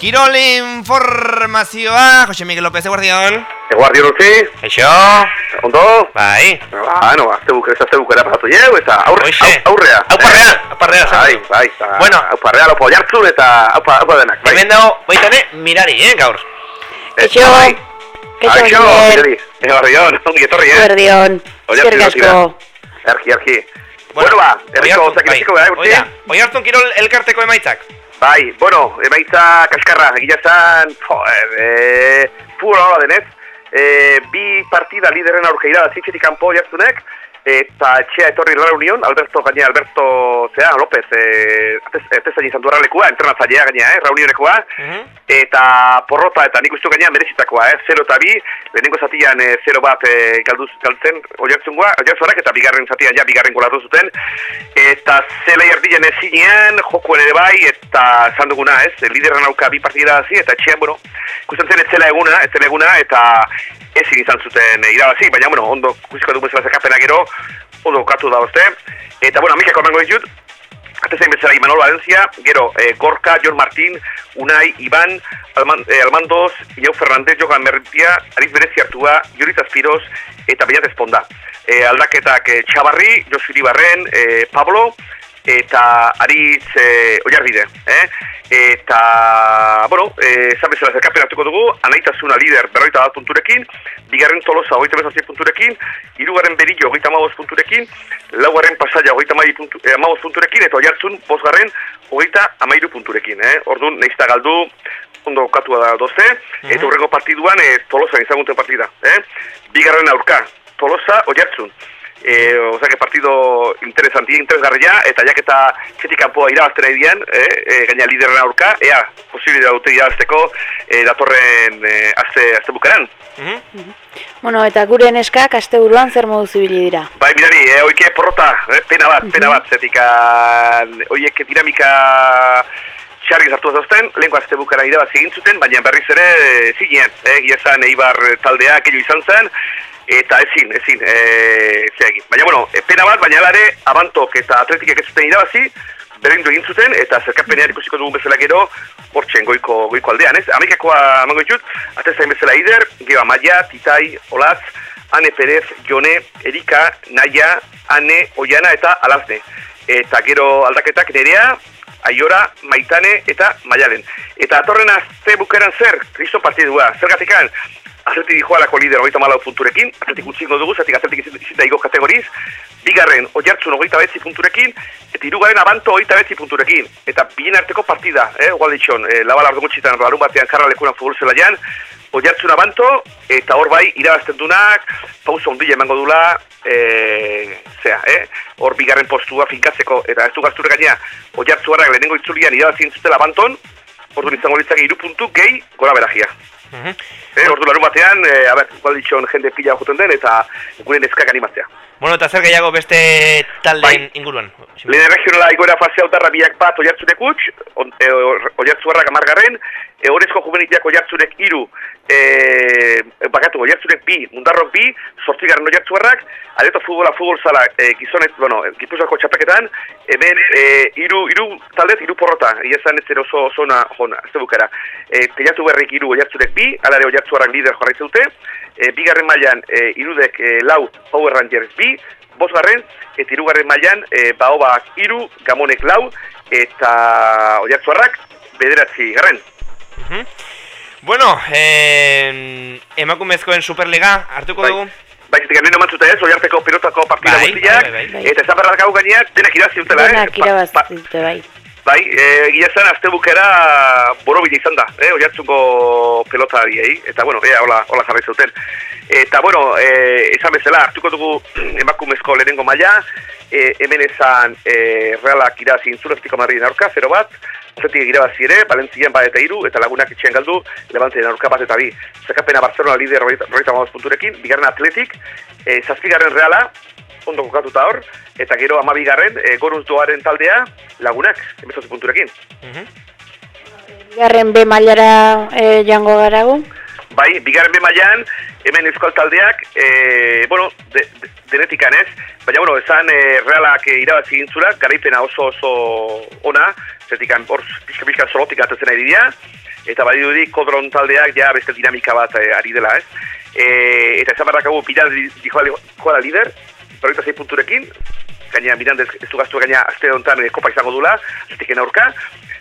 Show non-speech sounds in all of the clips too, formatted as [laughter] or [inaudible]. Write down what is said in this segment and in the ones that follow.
Kirol informazioa, Jose Miguel López Eguardion. Eguardion utzi, Eixo, ondo? bai. Ah, no, azte bukera, azte bukera pasatu jau, eta aurre, au, aurrea. Auparrea, auparrea, Bai, bai, eta Bueno. auparrea lopo jartzun eta aupa, aupa denak, bai. Hemen dago, baitane, mirari, eh, gaur. Eh, Eixo, bai. mirari, Eguardion, ongi etorri, eh? Guardión, Oiartzun eskerrik asko. Erki, erki. Bueno, ba, erriko zakireziko bai. gara, urti? Oia, Oiartzun Kirol elkarteko emaitzak. Bai, bueno, emaitza kaskarra, egia zan, e, fugura hola denez, e, bi partida lideren aurkeira da zitxetik kanpo jartzunek, eta etxea etorri lara union, Alberto, gaine, Alberto, zea, López, e, atezain izan duarra lekua, entrenatzailea gaina, eh, raunionekoa, Mhm. eta porrota, eta nik uste gaina merezitakoa, eh, 0 eta bi, lehenengo zatian e, 0 bat e, galduz, galtzen oiartzungoa, oiartzuarak, eta bigarren zatian ja bigarren golatu zuten, eta zela jardien ezinean, jokoen ere bai, eta esan duguna, ez, lideran auka bi partida hazi, eta etxean, bueno, ikusten zen ez zela eguna, ez zela eguna, eta ezin izan zuten e, irabazi, baina, bueno, ondo kusiko dugu bezala zekapena gero, ondo katu da uste, eta, bueno, amikako emango ditut, Atezain bezala Imanol Valencia, gero eh, Gorka, Jon Martín, Unai, Iban, Alman, eh, Almandoz, Inau Fernández, Jogan Merritia, Ariz Berezi Artua, Juriz Azpiroz, eta Beñat Esponda. Eh, aldaketak eh, Txabarri, Josu Iribarren, eh, Pablo, eta Ariz eh, Oiarbide. Eh? Eta, bueno, eh, esan bezala zerkapen hartuko dugu, anaitasuna lider berroita bat punturekin, bigarren tolosa hogeita bezazien punturekin, hirugarren berillo hogeita amaboz punturekin, laugarren pasaia hogeita puntu, eh, punturekin, eta oiartzun bosgarren hogeita amairu punturekin. Eh? Orduan, neizta galdu, ondo katua da dozte, eta hurrengo partiduan eh, tolosa izaguten partida. Eh? Bigarren aurka, tolosa oiartzun. E, o sea que partido interesanti, interesgarria, eta jaketa txetik kanpoa irabazten nahi dian, eh, e, gaina lideren aurka, ea, posibilidad dute irabazteko e, datorren e, azte, azte bukaran. Mhm. Bueno, eta gure neskak aste buruan zer modu zibili dira. Bai, mirari, eh, oike porrota, eh, pena bat, pena bat, zetikan, oiek dinamika txarri zartu zauzten, lehenko azte bukara irabazi egin zuten, baina berriz ere e, zinean, eh, giezan Eibar taldea, kello izan zen, eta ezin, ezin, e, egin. Baina, bueno, e, pena bat, baina alare, abantok eta atletikek ez zuten irabazi, berindu egin zuten, eta zerkapenean ikusiko dugun bezala gero, hortzen goiko, goiko aldean, ez? Amerikakoa emango ditut, atezain bezala Ider, gero Amaia, Titai, Olaz, Ane Perez, Jone, Erika, Naia, Ane, Oiana eta Alazne. Eta gero aldaketak nerea, Aiora, Maitane eta Maialen. Eta atorren azte bukeran zer, kristo partidua, zergatikan, Atletik dijoa lako lider hogeita malau punturekin, atletik utzingo dugu, zatik atletik izin- izin da igo kategoriz, bigarren oiartzun hogeita betzi punturekin, eta hirugarren abanto hogeita betzi punturekin. Eta bien arteko partida, eh, igual ditxon, eh, labal ardo gutxitan larun batean karra lekunan futbol zelaian, oiartzun abanto, eta hor bai, irabazten dunak, pausa ondila emango dula, eh, zea, eh, hor bigarren postua finkatzeko, eta ez du gazture gaina, oiartzuarrak lehenengo itzulian irabazien zutela abanton, orduan izango litzake iru puntu gehi gora beragia. Mhm. Eh, ordu larun batean, eh, a ber, igual ditxon jende pila joten den, eta gure neskak animatzea. Bueno, eta zer gehiago beste taldeen Bai. inguruan. Lehen regionala igoera fase autarra biak bat oiartzunek utx, e, oiartzuarrak amargarren, e, horrezko juvenilak oiartzunek iru, e, bakatu, oiartzunek bi, mundarrok bi, sortzigarren oiartzuarrak, areto futbola futbol zala, e, gizonet, bueno, gipuzako txapeketan, hemen e, iru, iru taldez, iru porrota, iazan ez oso zona, jona, ez bukara. E, teiatu berrik iru oiartzunek bi, alare oiartzuarrak lider jarraitzen dute, e, bigarren mailan e, irudek e, lau Power Rangers bi, bosgarren, eta hirugarren mailan e, baobak iru, gamonek lau, eta oiartzuarrak bederatzi garren. Mhm. Bueno, eh, emakumezkoen Superliga hartuko Bai. dugu. Bai, zetik nire mantzuta ez, oiarteko pilotako partida Bai, guztiak, bai, bai, bai. eta esan berrak gau gaineak, denak irabazi dutela, eh? Denak Pa- pa- irabazite bai. Bai, e, egia zen, azte bukera borobila izan da, eh, oiartzuko pelotariei, eta bueno, ea, hola, hola jarrai zuten. Eta bueno, e, esan bezala, hartuko dugu [clears throat] emakumezko lehenengo maila, e, hemen esan e, realak irazi intzulestiko marrien aurka, 0 bat, Atletik irabazi ere, Valentzian bat eta iru, eta lagunak etxean galdu, Levantzen aurka bat eta bi. Zakapena Barcelona lider maoz punturekin, bigarren Atletik, e, zazpigarren Reala, ondo kokatuta hor, eta gero amabigarren, e, goruz doaren taldea, lagunak, emezotzi punturekin. Mhm. Bigarren B mailara e, jango garagu. Bai, bigarren be mailan hemen euskal taldeak, e, bueno, de, de, denetikan ez, baina, bueno, esan e, realak e, irabazi egin zula, garaipena oso oso ona, zetikan hor pixka-pixka solotik atetzen ari dira, eta bai dudi kodron taldeak ja beste dinamika bat e, ari dela ez. E, eta esan barrakagu, Piral joala lider, berroita zei punturekin, gaina Mirandez ez du gaztu gaina azte honetan e, kopa izango dula, azteken aurka,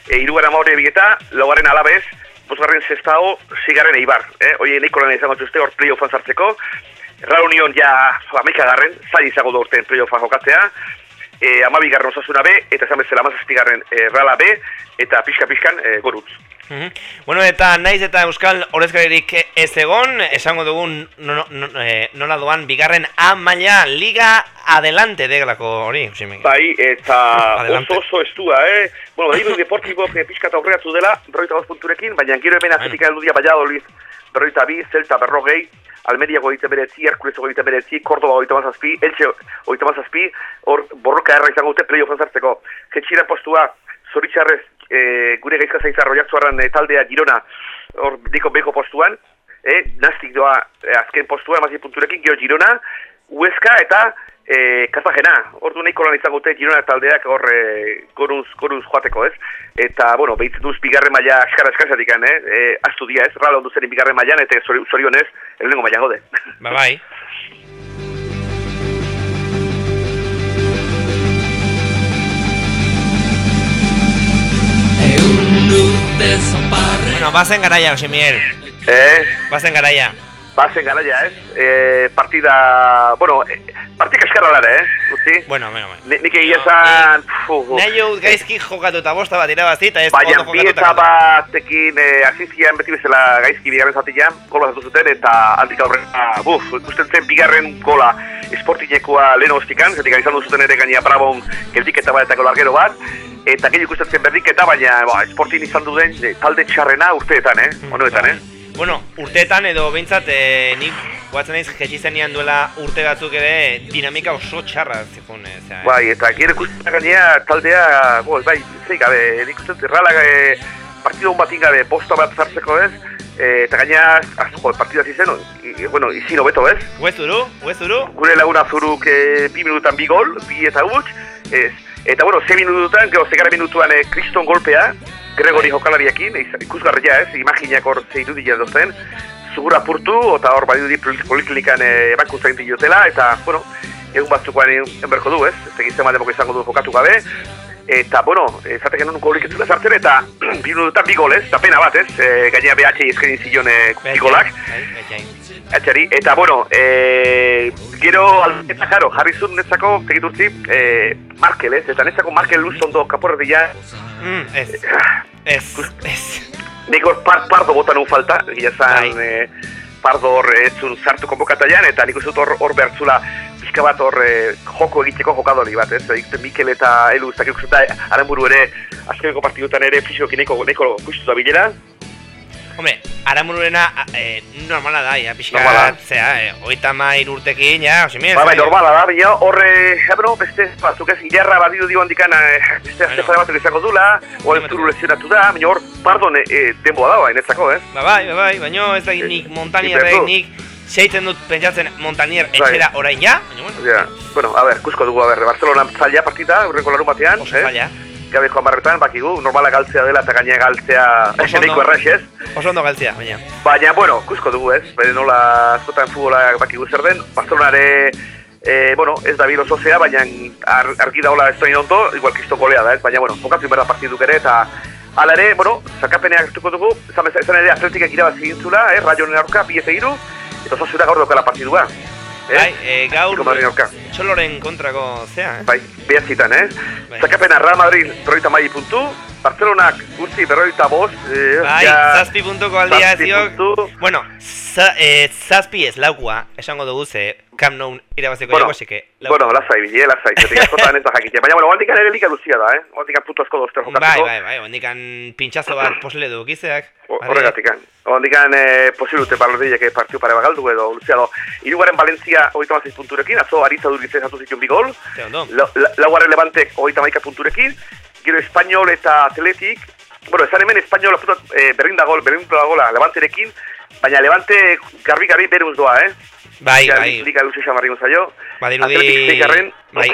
e, irugarren amaure bigeta, laugarren alabez, bosgarren zestao, zigarren eibar. Eh? Oie, nahiko lan izango txuste hor playoffan sartzeko. Real Union ja amaika garren, zai izango da urtean playoffan jokatzea. E, amabigarren osasuna B, eta esan bezala amazazpigarren e, Reala B, eta pixka-pixkan e, gorutz. Mhm. Bueno, eta naiz eta Euskal Horezkaririk ez egon, esango dugun no, no, eh, nola doan bigarren A maila Liga Adelante degelako hori, Josemi. Bai, eta oso oso estua, eh? Bueno, bai, deportibo e, pixka eta aurreatu dela, berroita gauz punturekin, baina gero hemen atletika heldu dia Valladolid, berroita bi, Celta berrogei, Almeria goite beretzi, Herkules goite beretzi, Cordoba goite mazazpi, Elche goite mazazpi, hor borroka erra izango dute playoffan sartzeko. Jetxira postua, zoritxarrez, e, gure gaizka zaitza roiaktuarran e, taldea Girona, hor diko beko postuan, e, naztik doa e, azken postua, emazi punturekin, gero Girona, Huesca eta e, Cartagena, ordu nahiko lan izango dute Girona taldeak hor e, goruz, goruz joateko, ez? Eta, bueno, behitzen duz bigarren maila askara eskazatik, eh? E, astu dia, ez? Rala ondu zen bigarren mailan, eta zori- zorionez, elengo maila gode. Ba, bai. Bueno, bazen garaia, Josemiel. eh? Bazen garaia. Bazen garaia, ez? E, partida, bueno, e, partik askarra lara, eh? Utzi? Bueno, bueno, bueno. Ni- Nik egia esan... fu- Nahi jo gaizki jokatu eta bosta bat irabazi eta ez Baina bi eta batekin eh, hasi zian beti bezala gaizki bigarren zatian, gol bat zuten eta handik aurrera, buf, ikusten zen bigarren gola esportinekoa lehen hostikan, zetik izan duzuten ere gaina Brabon geldiketa bat eta golargero bat, eta gehi ikusten zen berdiketa, baina ba, esportin izan duen eh, talde txarrena urteetan, eh? Honoetan, eh? Bueno, urteetan edo behintzat e, nik guatzen naiz jetxizenean duela urte batzuk ere dinamika oso txarra zikun, e, zera, Bai, eta gero ikusten gainea taldea, bo, bai, zei gabe, nik uste dut errala e, partido hon batin gabe, bosta bat zartzeko ez, e, eta gainea, az, jo, partida zizen, i, bueno, izin hobeto ez, Huezuru, huezuru, gure laguna zuruk e, bi minutan bi gol, bi eta huts, ez, eta bueno, ze minututan, gero zegara minutuan e, kriston golpea, Gregori jokalariakin, ikusgarria ez, imaginak hor ze irudia dozen, zugura apurtu, eta hor badiudi poliklinikan e, ebakuntza egin diotela, eta, bueno, egun batzukoan egin berko du, ez? Ez egin zema demoko izango du jokatu gabe. Eta, bueno, ezatek genuen golik ez zula sartzen, eta [clears throat] bi minututan bi gol, ez? Eta pena bat, ez? E, gainera BH izkenin zion e, bi golak. Bai. Atxari, eta bueno, e, gero aldaketa jaro, jarri zuen netzako, tegiturtzi, e, Markel, ez? Eta netzako Markel luz ondo kaporretia, Mm, ez, ez, ez. nik hor par, pardo botan un falta, gila zan, Bai. e, pardo hor ez zuen sartu konbokataian, eta nik uste hor, hor behartzula pixka bat hor e, joko egiteko jokadori bat, ez? Ikusten Mikel eta Elu, ez dakik uste aranburu ere, azkeneko partidutan ere fisiokin nahiko, nahiko kustuta bilera, Hombre, aramururena e, normala da, ja, pixka, Normala. zera, e, oita mair urtekin, ja, Josemiel. Ba, bai, normala da, baina horre, ja, bueno, beste, batzuk ez, hilarra badidu dio handikan, eh, beste azte pare batzuk izango dula, oa ez zuru lesionatu da, baina hor, pardon, e, denboa da, baina ez Ba, bai, ba, bai, baina ez da nik montanierrek, Iperdu. nik seitzen dut pentsatzen montanier Bai. etxera orain ja, baina bueno, Ja, bueno, a ber, kusko dugu, a ber, Barcelona zaila partita, urrenko larun batean, oso eh? zaila. Gabe joan barretan, bakigu, normala galtzea dela eta gainea galtzea Oso eseneko ondo. erraxez. Oso ondo galtzea, baina. Baina, bueno, kusko dugu ez, bere nola askotan futbola bakigu zer den, Barcelonare, e, bueno, ez da bilo zozea, baina ar, argi daola ez doin ondo, igual kisto golea da ez, baina, bueno, jokatu inberda partiduk ere, eta Hala ere, bueno, zakapeneak hartuko dugu, bez- esan ere atletikak irabazi egin zula, eh, rayonen aurka, bi eta iru, eta osasuna gaur dokala partidua. Bai, e, gaur Txoloren kontrako zea, eh? Bai, behatzitan, eh? Bai. Zakapena Real Madrid berroita mai puntu, Barcelonak guzti berroita bost, eh, Bai, ja, zazpi puntuko aldia diok. puntu. Bueno, za, e, zazpi ez laukua, esango dugu ze Camp Nou irabaziko Bueno, bueno, asike. bueno, lasai, bile, lasai, zetik [laughs] askotan ez da jakite. Baina, bueno, guantikan ere lika luzia da, eh? Guantikan putu asko dozter Bai, jokatzeko. bai, bai, ondikan pintxazo bat posible du gizeak. Horregatikan. Ondikan eh, posible dute balordilek partiu pare bagaldu edo luzea do. Irugarren Valencia hogeita mazit punturekin, atzo aritza duritzen zatu zituen bi gol. Ze ondo. La- la- Laugarren Levantek hogeita maika punturekin. Gero Espanyol eta Atletik. Bueno, esan hemen Espanyol puta, eh, berdin da gol, berdin da gola Levanterekin. Baina Levante garbi-garbi beruz doa, eh? Bai, bai. Liga luze xamarri zaio. Badirudi, Atletik zeigarren. bai,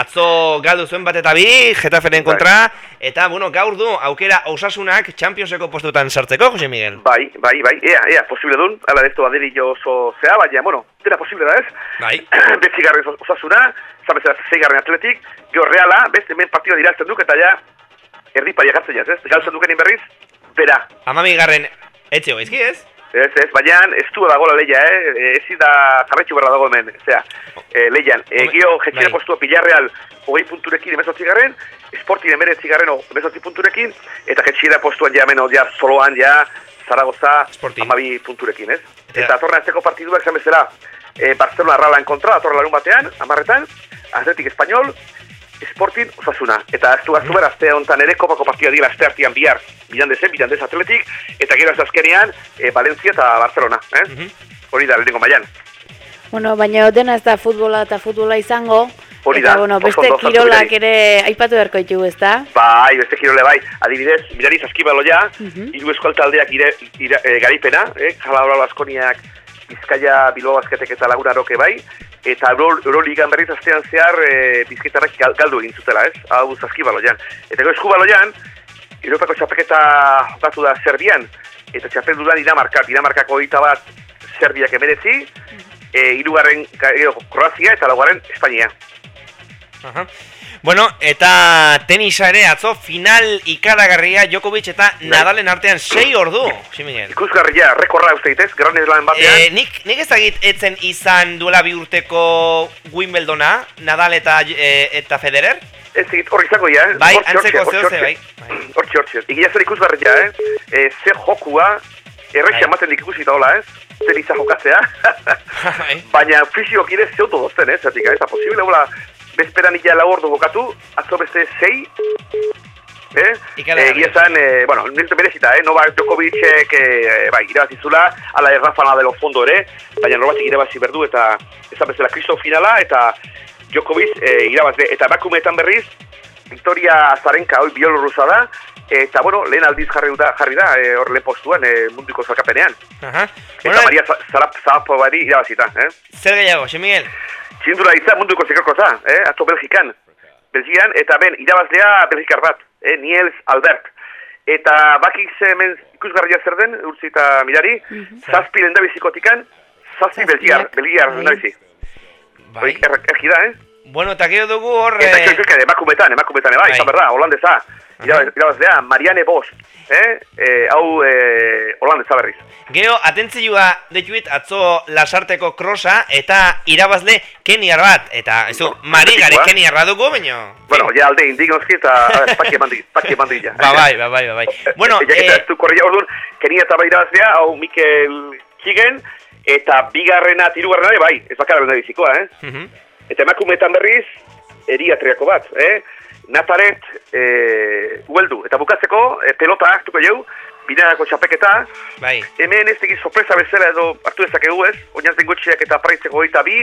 atzo galdu zuen bat eta bi, Getaferen Bai. kontra, eta, bueno, gaur du, aukera osasunak Championseko postutan sartzeko, Jose Miguel. Bai, bai, bai, ea, ea, posible dun, ala ez baderi jo oso zea, baina, bueno, dena posible da ez, Bai. [clears throat] betzigarren os- osasuna, zabezera zeigarren atletik, gero reala, beste hemen partida dirazten duk, eta ja, erdi paria gartzen jaz, ez, galtzen dukenin berriz, bera, Amami garren, etxe gaizki ez? Ez, ez, baina ez du dago la leia, eh, ez da jarretxu berra dago hemen, zera, eh, leian, e, gio jetxire bai. postua Villarreal, hogei punturekin emezotzi garren, Sporting emeretzi garren emezotzi punturekin, eta jetxire postuan ja hemen, ja, soloan, ja, Zaragoza, amabi punturekin, ez? Eta- Eta atorna ezteko partiduak esan bezala, e, Barcelona Rala en kontra, atorra larun batean, amarretan, Atletik Espanyol, Sporting Osasuna. Eta ez du gaztu behar, azte honetan ere kopako partida dira, azte artian bihar, bilandezen, bilandez Atletik, eta gero ez azkenean, e, Valencia eta Barcelona, eh? Mhm. Hori da, lehenengo mailan. Bueno, baina dena ez da futbola eta futbola izango. Hori eta, da, bueno, oso beste kirolak ere aipatu beharko ditugu, ezta? Bai, beste kirole bai, adibidez, mirari zaskibaloia, Mhm. hiru eskual taldeak ire, ire, e, garipena, eh? Jalabra Baskoniak, Bizkaia, Bilbao Basketek eta Lagunaroke bai, eta Euro, Euroligan berriz astean zehar e, bizkaitarrak gal, galdu egin zutela, ez? Hau zaskibaloian. Eta gero eskubaloian, Europako txapeketa jokatu da Serbian, eta txapel dudan Dinamarka, Dinamarkako hogeita bat Serbiak emeretzi, e, irugarren Kroazia eta laugarren Espainia. Aha. Bueno, eta tenisa ere atzo final ikaragarria Djokovic eta Nadalen artean 6 ordu, Jose Miguel. Ikusgarria, rekorra uste ditez, Gran Slam batean. E, nik, nik ez dakit etzen izan duela bi urteko Wimbledona, Nadal eta, e, eta Federer? Ez egit hor izango ja, eh? Bai, antzeko zehose, hortxe. bai. bai. Hortxe, hortxe. Egia zer ikusgarria, eh? E, ze jokua, Bai. errexia ematen dik ikusi hola, ez? Zer izan jokatzea. [laughs] Bai. Baina fisiok ere ze oto dozten, eh? Zertik, ez posible, hola, bezperan ila lau ordu jokatu, atzo beste sei, eh? Ikaragarria. Egia zan, eh, bueno, niltu merezita, eh? Novak Djokovicek, eh, bai, irabazizula, ala Rafa Nadal fondo ere, baina norbaitik irabazi berdu, eta ez bezala kristo finala, eta Djokovic eh, irabazle, eta bakumeetan berriz, Victoria Azarenka, hoi bielorruza da, eta, bueno, lehen aldiz jarri da, jarri da eh, hor lehen postuan, eh, munduko zalkapenean. Aha. Eta Bueno, Maria Zarapovari irabazita, eh? zer gehiago, Miguel? Txindula izan munduko zekarko za, eh? Atzo Belgikan. Belgian, eta ben, irabazlea Belgikar bat, eh? Niels Albert. Eta bakik ze hemen ikusgarria zer den, urtzi eta mirari, zazpi lendabizikotikan, zazpi Belgiar, Belgiar bai. lendabizi. Bai. Er, ergi da, eh? Bueno, eta gero dugu hor... Eta eh, emakumetan, emakumetan, bai, Bai. izan berda, holandesa. Irabaz- Irabazlea, Marianne Bosch, eh? eh hau, eh, holandesa berriz. Gero, atentzioa detuit atzo lasarteko krosa eta irabazle keniar bat. Eta, ez du, marigare Politikoa. keniarra dugu, baino... Bueno, ja alde indignoski eta a ver, paki eman di- paki eman di ja. Ba bai, ba bai, ba bai. [laughs] Bueno, ja, eta eh, ez du korria orduan, Kenia eta bai irabazlea, hau Mikel Higen, eta bigarrena, tirugarrena bai, ez bakarra benda bizikoa, eh? mhm, Eta emakumeetan berriz, eriatriako bat, eh? Nazaret, eh, ueldu, eta bukatzeko, eh, pelota hartuko jau, binarako txapeketa, bai. hemen ez tegi sorpresa bezala edo hartu dezakegu ez, oinazten gutxiak eta paraitzeko goita bi,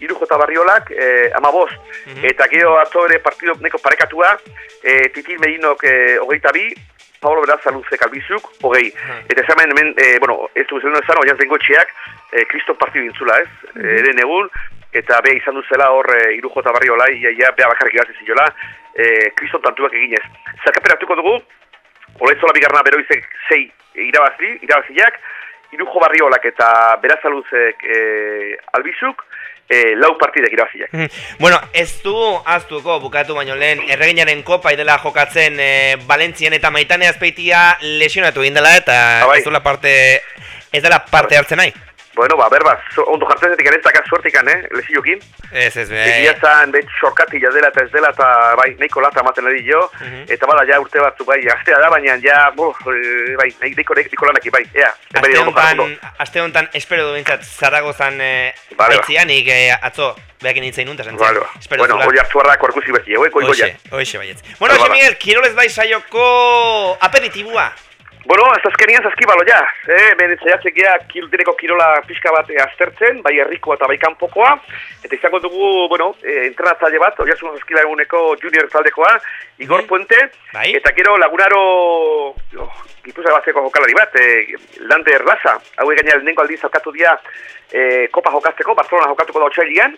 irujo eta barriolak, eh, ama bost. Mhm. Eta gero atzo ere partido neko parekatua, eh, Titil Medinok eh, hogeita bi, Pablo Berazaluz Kalbizuk, hogei. Mhm. Eta ez hemen, eh, bueno, ez du zelen esan, oinazten gutxiak, eh, kriston partidu intzula ez, Mhm. eh, eren egun, eta be izan duzela hor eh, irujo eta barriola, ia, ia, bea bakarrik irazi ziola, eh, kriston tantuak eginez. Zerkapen hartuko dugu, Olezola bigarna beroizek sei irabazi, irabaziak, irujo barriolak eta berazaluzek e, albizuk, e, lau partidek irabaziak. Mhm. Bueno, ez du aztuko bukatu baino lehen erreginaren kopa idela jokatzen e, Valentzian eta Maitane Azpeitia lesionatu egin dela eta Ah, bai. ez dela parte ez dela parte hartzen nahi. Bueno, ba, berba, so, ondo jartzen zetik erentzak suertikan, eh, lesiokin. Ez, ez, Egia be... zan, bet, sorkati dela eta ez dela, eta bai, nahiko lata ematen ari jo, Mhm. eta bala, ja urte batzu, bai, [laughs] astea da, baina, ja, bo, eh, bai, nahi, nahiko, nahiko lanaki, bai, ea. Aste honetan, aste honetan espero du bintzat Zaragozan eh, Vale, aitzianik eh, atzo behakin nintzen nuntas du. Vale. Espero bueno, hori hartu harrak orkusi beti, eh, goiko Hoxe, ja. hoxe baietz. Bueno, vale. Miguel, Kirolez bai saioko aperitibua. Bueno, ez azkenian zazkibalo ja, eh, ben zaiatzek gea kildireko kirola pixka bat eh, aztertzen, bai herrikoa eta bai kanpokoa, eta izango dugu, bueno, eh, entrenatzaile bat, oiasun zazkila eguneko junior taldekoa, Igor Mhm. Puente, Bai. eta gero lagunaro, oh, gipuzak batzeko jokalari bat, eh, Lander Laza, hauek gaina lehenengo aldiz jokatu dira eh, kopa jokazteko, Barcelona jokatuko da otxailian,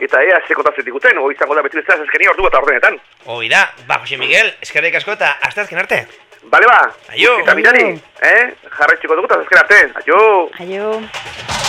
eta ea zeko tatzen diguten, hori izango da beti bezala zazkenia ordu eta ordenetan. Hoi da, ba, Jose Miguel, eskerrik asko eta asteazken arte. Bale ba, Aio. eta mirari, eh? Jarraitxiko dugu eta zazken arte, aio! Aio.